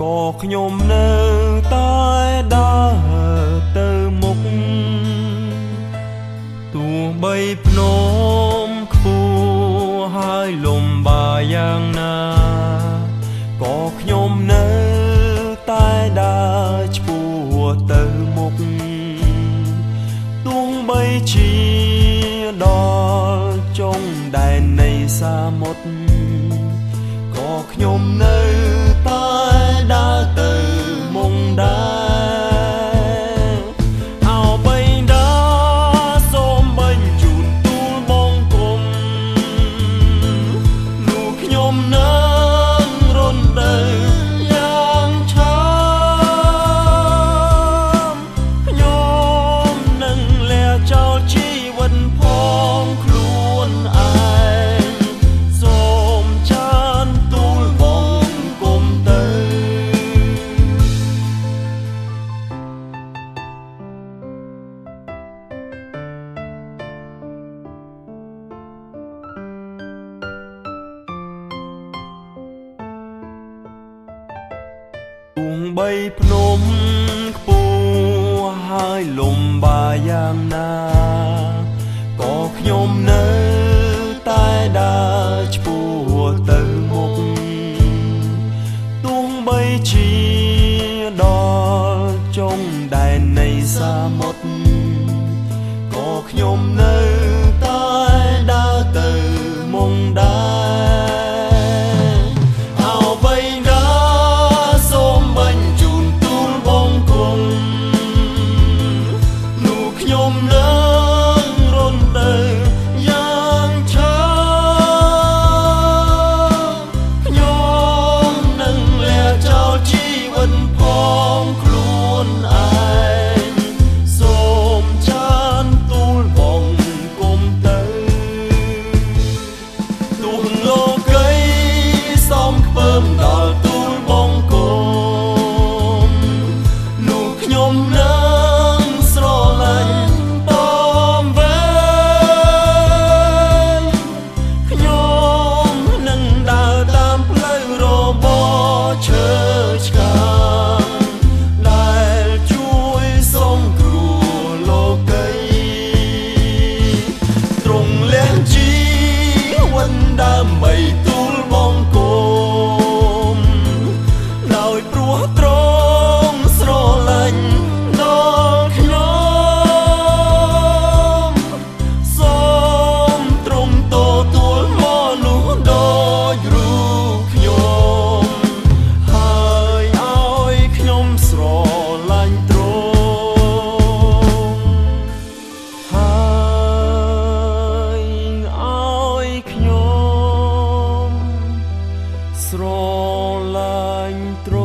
ក៏ខ្ញុំនៅតែដើរទៅមុខទោះបីភ្នំខ្ពស់ហើយលំបាយ៉ាងណាក៏ខ្ញុំនៅតែដើរឆ្ពោះទៅមុខទោះបីជាដល់ចុងដែននៃសាមុទ្រក៏ខ្ញុំនៅ ទួងបីភ្នំខ្ពស់ហើយលំបាយ៉ាមណាក៏ខ្ញុំនៅតែដើរឆ្ពោះទៅមុខទួងបីជាដល់ចុងដែននៃសមុទ្រក៏ខ្ញុំ love. ស្រឡាញ់ទ្រ